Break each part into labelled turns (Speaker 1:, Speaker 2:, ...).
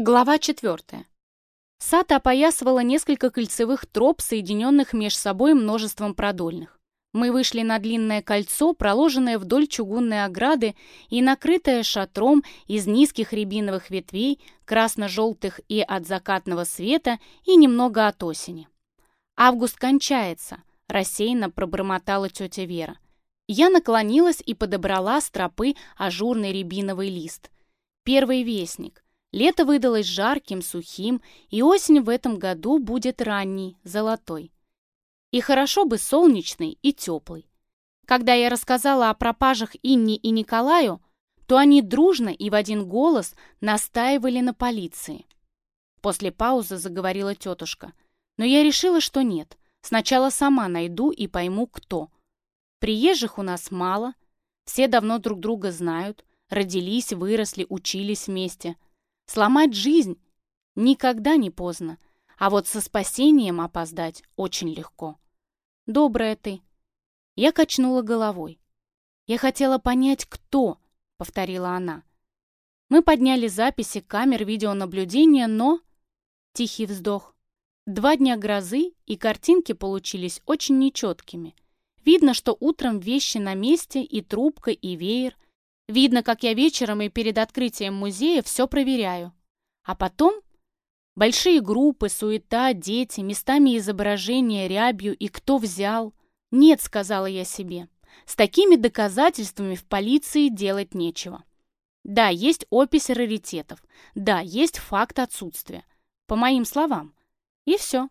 Speaker 1: Глава 4. Сад опоясывало несколько кольцевых троп, соединенных между собой множеством продольных. Мы вышли на длинное кольцо, проложенное вдоль чугунной ограды и накрытое шатром из низких рябиновых ветвей, красно-желтых и от закатного света, и немного от осени. «Август кончается», – рассеянно пробормотала тетя Вера. Я наклонилась и подобрала с тропы ажурный рябиновый лист. Первый вестник – Лето выдалось жарким, сухим, и осень в этом году будет ранней, золотой. И хорошо бы солнечный и теплый. Когда я рассказала о пропажах Инни и Николаю, то они дружно и в один голос настаивали на полиции. После паузы заговорила тетушка. Но я решила, что нет. Сначала сама найду и пойму, кто. Приезжих у нас мало, все давно друг друга знают, родились, выросли, учились вместе – Сломать жизнь никогда не поздно, а вот со спасением опоздать очень легко. Добрая ты. Я качнула головой. Я хотела понять, кто, повторила она. Мы подняли записи камер видеонаблюдения, но... Тихий вздох. Два дня грозы, и картинки получились очень нечеткими. Видно, что утром вещи на месте, и трубка, и веер — Видно, как я вечером и перед открытием музея все проверяю. А потом большие группы, суета, дети, местами изображения, рябью и кто взял. Нет, сказала я себе. С такими доказательствами в полиции делать нечего. Да, есть опись раритетов. Да, есть факт отсутствия. По моим словам. И все.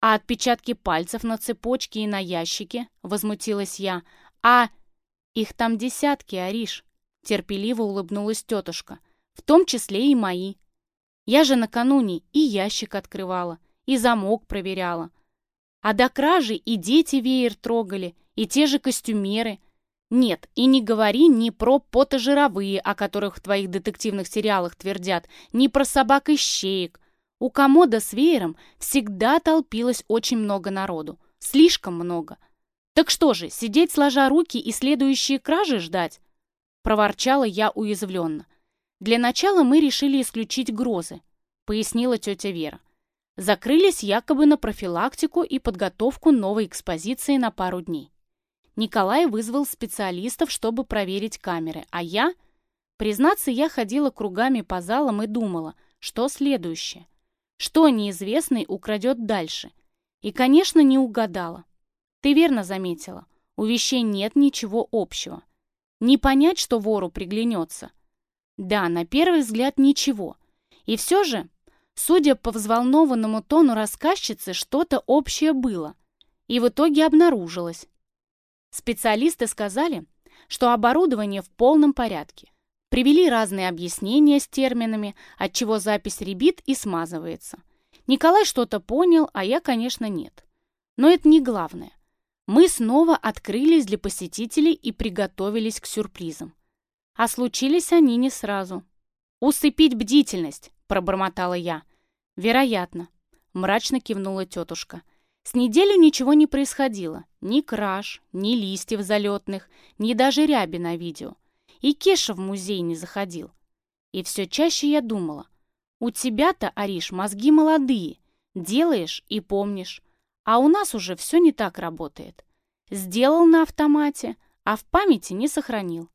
Speaker 1: А отпечатки пальцев на цепочке и на ящике, возмутилась я. А их там десятки, Ариш терпеливо улыбнулась тетушка, в том числе и мои. Я же накануне и ящик открывала, и замок проверяла. А до кражи и дети веер трогали, и те же костюмеры. Нет, и не говори ни про потожировые, о которых в твоих детективных сериалах твердят, ни про собак и щеек. У комода с веером всегда толпилось очень много народу. Слишком много. Так что же, сидеть сложа руки и следующие кражи ждать? Проворчала я уязвленно. «Для начала мы решили исключить грозы», — пояснила тетя Вера. Закрылись якобы на профилактику и подготовку новой экспозиции на пару дней. Николай вызвал специалистов, чтобы проверить камеры, а я... Признаться, я ходила кругами по залам и думала, что следующее. Что неизвестный украдет дальше. И, конечно, не угадала. Ты верно заметила, у вещей нет ничего общего — не понять, что вору приглянется. Да, на первый взгляд ничего. И все же, судя по взволнованному тону рассказчицы, что-то общее было. И в итоге обнаружилось. Специалисты сказали, что оборудование в полном порядке. Привели разные объяснения с терминами, от чего запись ребит и смазывается. Николай что-то понял, а я, конечно, нет. Но это не главное. Мы снова открылись для посетителей и приготовились к сюрпризам. А случились они не сразу. «Усыпить бдительность», — пробормотала я. «Вероятно», — мрачно кивнула тетушка. С неделю ничего не происходило. Ни краж, ни листьев залетных, ни даже ряби на видео. И Кеша в музей не заходил. И все чаще я думала. У тебя-то, Ариш, мозги молодые. Делаешь и помнишь. А у нас уже все не так работает. Сделал на автомате, а в памяти не сохранил.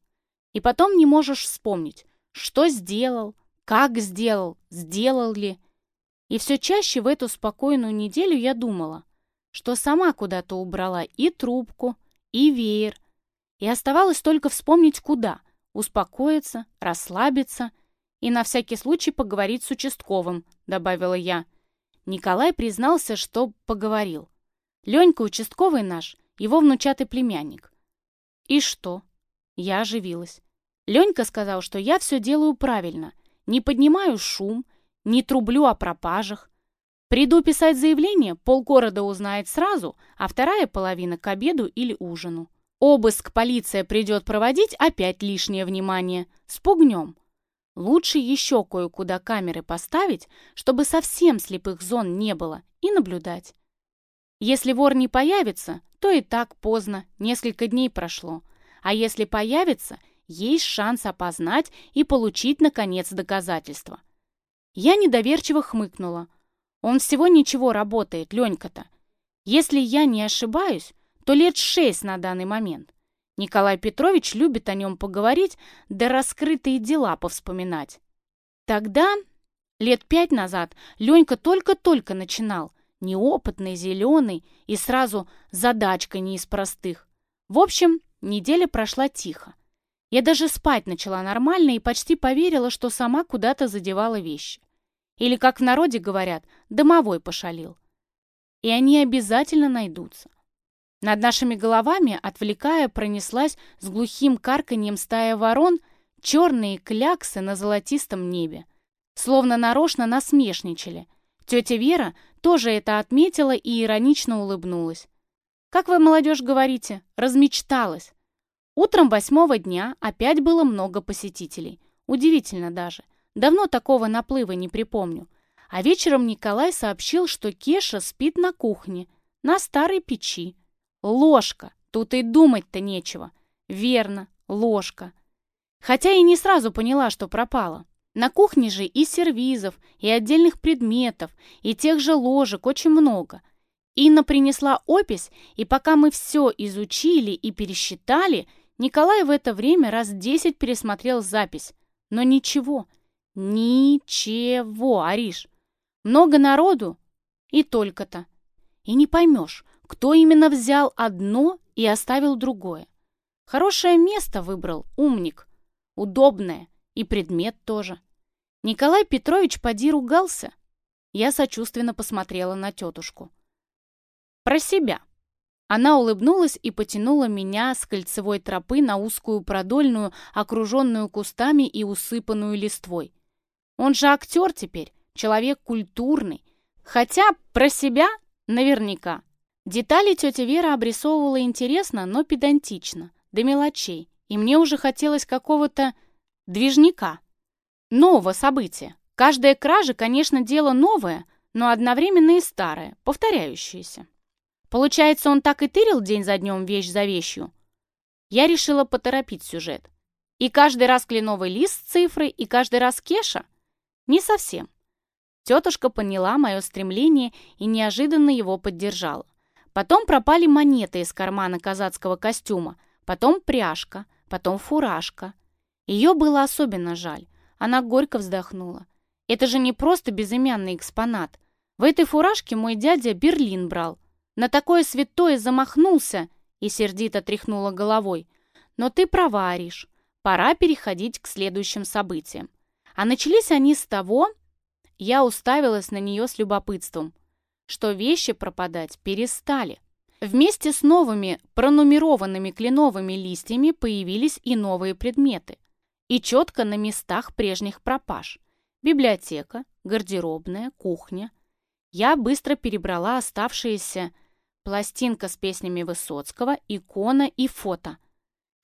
Speaker 1: И потом не можешь вспомнить, что сделал, как сделал, сделал ли. И все чаще в эту спокойную неделю я думала, что сама куда-то убрала и трубку, и веер. И оставалось только вспомнить куда, успокоиться, расслабиться и на всякий случай поговорить с участковым, добавила я – Николай признался, что поговорил. Ленька участковый наш, его внучатый племянник. И что? Я оживилась. Ленька сказал, что я все делаю правильно. Не поднимаю шум, не трублю о пропажах. Приду писать заявление, полгорода узнает сразу, а вторая половина к обеду или ужину. Обыск полиция придет проводить, опять лишнее внимание. Спугнем. Лучше еще кое-куда камеры поставить, чтобы совсем слепых зон не было, и наблюдать. Если вор не появится, то и так поздно, несколько дней прошло. А если появится, есть шанс опознать и получить, наконец, доказательства. Я недоверчиво хмыкнула. Он всего ничего работает, Ленька-то. Если я не ошибаюсь, то лет шесть на данный момент. Николай Петрович любит о нем поговорить, да раскрытые дела повспоминать. Тогда, лет пять назад, Ленька только-только начинал, неопытный, зеленый и сразу задачка не из простых. В общем, неделя прошла тихо. Я даже спать начала нормально и почти поверила, что сама куда-то задевала вещи. Или, как в народе говорят, домовой пошалил. И они обязательно найдутся. Над нашими головами, отвлекая, пронеслась с глухим карканьем стая ворон, черные кляксы на золотистом небе. Словно нарочно насмешничали. Тетя Вера тоже это отметила и иронично улыбнулась. «Как вы, молодежь, говорите, размечталась!» Утром восьмого дня опять было много посетителей. Удивительно даже. Давно такого наплыва не припомню. А вечером Николай сообщил, что Кеша спит на кухне, на старой печи. Ложка, тут и думать-то нечего. Верно, ложка. Хотя и не сразу поняла, что пропала. На кухне же и сервизов, и отдельных предметов, и тех же ложек очень много. Инна принесла опись, и пока мы все изучили и пересчитали, Николай в это время раз десять пересмотрел запись. Но ничего, ничего, Ариш. Много народу и только-то. И не поймешь, кто именно взял одно и оставил другое. Хорошее место выбрал, умник, удобное и предмет тоже. Николай Петрович поди ругался. Я сочувственно посмотрела на тетушку. Про себя. Она улыбнулась и потянула меня с кольцевой тропы на узкую продольную, окруженную кустами и усыпанную листвой. Он же актер теперь, человек культурный. Хотя про себя наверняка. Детали тетя Вера обрисовывала интересно, но педантично, до мелочей, и мне уже хотелось какого-то движника, нового события. Каждая кража, конечно, дело новое, но одновременно и старое, повторяющееся. Получается, он так и тырил день за днем вещь за вещью? Я решила поторопить сюжет. И каждый раз кленовый лист с цифрой, и каждый раз кеша? Не совсем. Тетушка поняла мое стремление и неожиданно его поддержала. Потом пропали монеты из кармана казацкого костюма, потом пряжка, потом фуражка. Ее было особенно жаль. Она горько вздохнула. Это же не просто безымянный экспонат. В этой фуражке мой дядя Берлин брал. На такое святое замахнулся и сердито тряхнула головой. Но ты права, Ариш. Пора переходить к следующим событиям. А начались они с того... Я уставилась на нее с любопытством что вещи пропадать перестали. Вместе с новыми пронумерованными кленовыми листьями появились и новые предметы. И четко на местах прежних пропаж. Библиотека, гардеробная, кухня. Я быстро перебрала оставшиеся пластинка с песнями Высоцкого, икона и фото.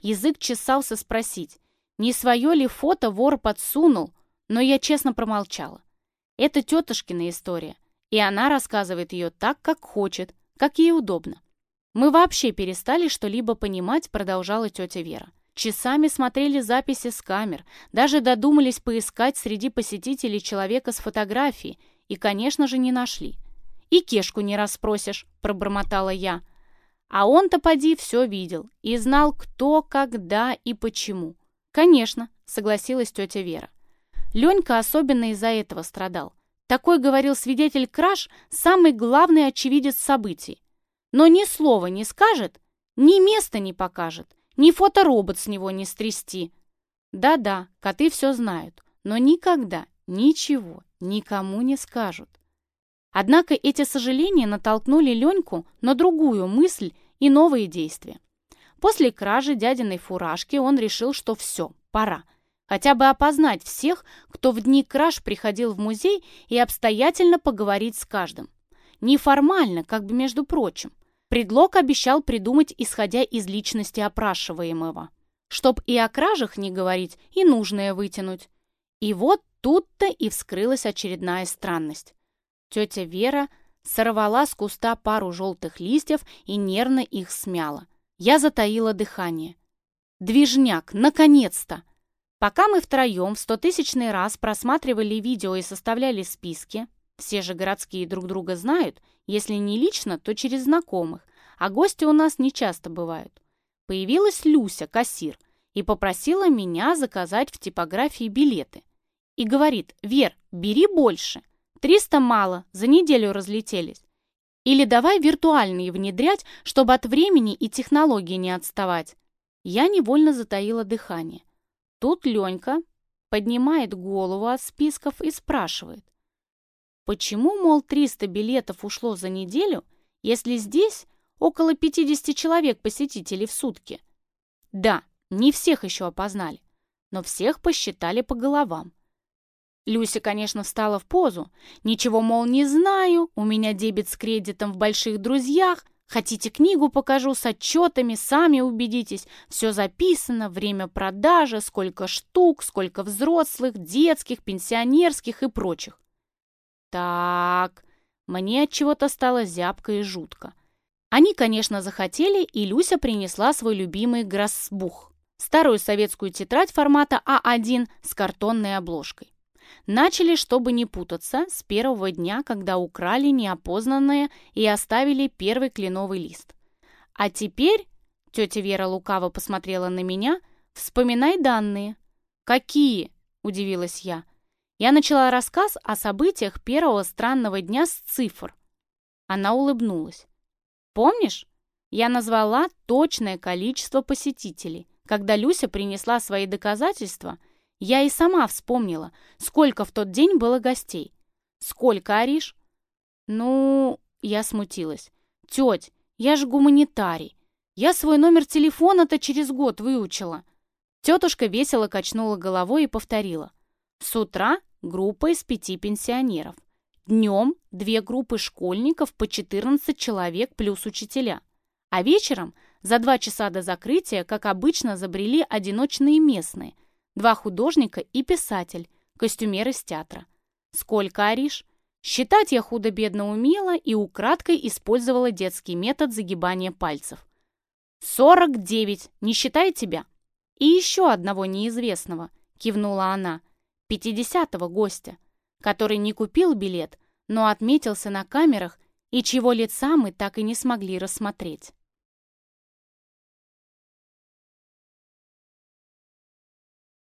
Speaker 1: Язык чесался спросить, не свое ли фото вор подсунул, но я честно промолчала. Это тетушкина история и она рассказывает ее так, как хочет, как ей удобно. «Мы вообще перестали что-либо понимать», — продолжала тетя Вера. Часами смотрели записи с камер, даже додумались поискать среди посетителей человека с фотографией, и, конечно же, не нашли. «И кешку не расспросишь», — пробормотала я. А он-то поди все видел и знал, кто, когда и почему. «Конечно», — согласилась тетя Вера. Ленька особенно из-за этого страдал. Такой говорил свидетель краж, самый главный очевидец событий. Но ни слова не скажет, ни места не покажет, ни фоторобот с него не стрясти. Да-да, коты все знают, но никогда ничего никому не скажут. Однако эти сожаления натолкнули Леньку на другую мысль и новые действия. После кражи дядиной фуражки он решил, что все, пора – хотя бы опознать всех, кто в дни краж приходил в музей и обстоятельно поговорить с каждым. Неформально, как бы между прочим. Предлог обещал придумать, исходя из личности опрашиваемого. Чтоб и о кражах не говорить, и нужное вытянуть. И вот тут-то и вскрылась очередная странность. Тетя Вера сорвала с куста пару желтых листьев и нервно их смяла. Я затаила дыхание. «Движняк, наконец-то!» Пока мы втроем в стотысячный раз просматривали видео и составляли списки, все же городские друг друга знают, если не лично, то через знакомых, а гости у нас не часто бывают. Появилась Люся, кассир, и попросила меня заказать в типографии билеты. И говорит, Вер, бери больше, 300 мало, за неделю разлетелись. Или давай виртуальные внедрять, чтобы от времени и технологии не отставать. Я невольно затаила дыхание. Тут Ленька поднимает голову от списков и спрашивает, почему, мол, 300 билетов ушло за неделю, если здесь около 50 человек посетителей в сутки? Да, не всех еще опознали, но всех посчитали по головам. Люся, конечно, встала в позу. Ничего, мол, не знаю, у меня дебет с кредитом в больших друзьях – Хотите книгу покажу с отчетами, сами убедитесь. Все записано, время продажи, сколько штук, сколько взрослых, детских, пенсионерских и прочих. Так, мне от чего-то стало зябко и жутко. Они, конечно, захотели, и Люся принесла свой любимый гроссбух. Старую советскую тетрадь формата А1 с картонной обложкой начали, чтобы не путаться, с первого дня, когда украли неопознанное и оставили первый кленовый лист. А теперь, тетя Вера лукаво посмотрела на меня, вспоминай данные. Какие? Удивилась я. Я начала рассказ о событиях первого странного дня с цифр. Она улыбнулась. Помнишь? Я назвала точное количество посетителей, когда Люся принесла свои доказательства, я и сама вспомнила, сколько в тот день было гостей. Сколько, Ариш? Ну, я смутилась. Теть, я же гуманитарий. Я свой номер телефона-то через год выучила. Тетушка весело качнула головой и повторила. С утра группа из пяти пенсионеров. Днем две группы школьников по 14 человек плюс учителя. А вечером за два часа до закрытия, как обычно, забрели одиночные местные – Два художника и писатель, костюмер из театра. Сколько Ариш? Считать я худо-бедно умела и украдкой использовала детский метод загибания пальцев. 49, не считай тебя. И еще одного неизвестного, кивнула она, 50-го гостя, который не купил билет, но отметился на камерах и чего лица мы так и не смогли рассмотреть.